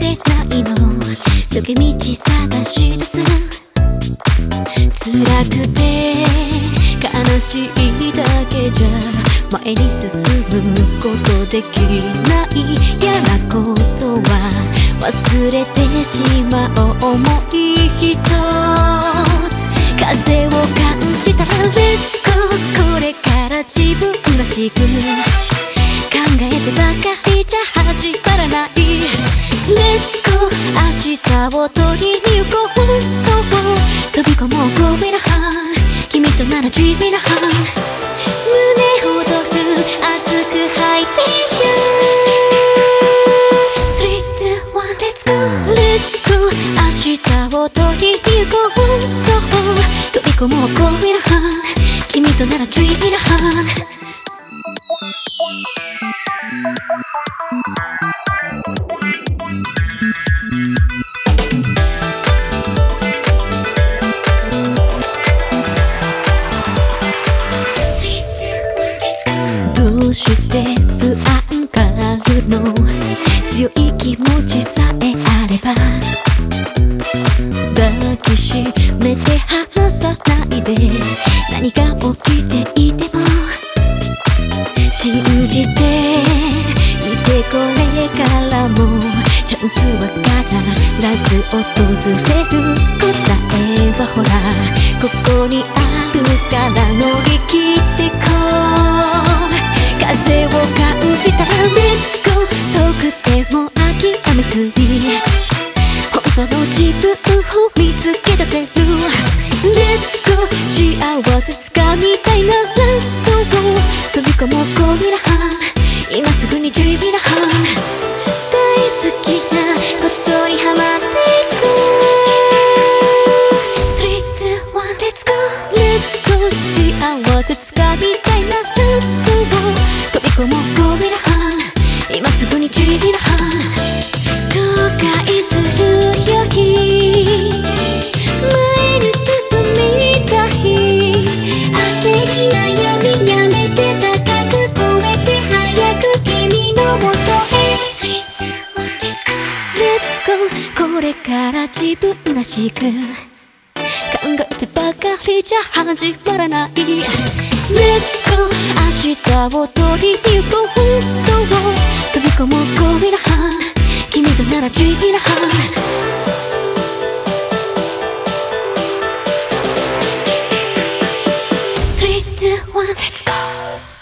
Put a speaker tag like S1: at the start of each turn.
S1: れないの。抜け道探し出す。辛くて悲しいだけじゃ。前に進むことできない嫌なことは忘れてしまう。思い一つ風を感じた。Let's go これから自分らしく。明日を取りに行こうそう飛び込もう Go in a hand 君となら Dream in a hand 胸躍る熱くハイテンション3、2、1 Let's go Let's go 明日を取りに行こうそう飛び込もう Go in a hand 君となら Dream in a hand 強い気持ちさえあれば抱きしめて離さないで何が起きていても信じていてこれからもチャンスは必ず訪れる。答えはほらここにあるから乗り切っても諦めずに本当の自分を見つけ出せる Let's go 幸せつかみたいならそう飛び込もうゴミラハン今すぐに Dream in a hand 大好きなことにハマっていく3、2、1 Let's go Let's go 幸せつかみたいならそう飛び込もうれから自分らしく考えてばかりじゃ始まらない Let's go 明日を取りに行こうそう飛び込もうゴミラハン君となら Dream in a hand 3、2、1 Let's go.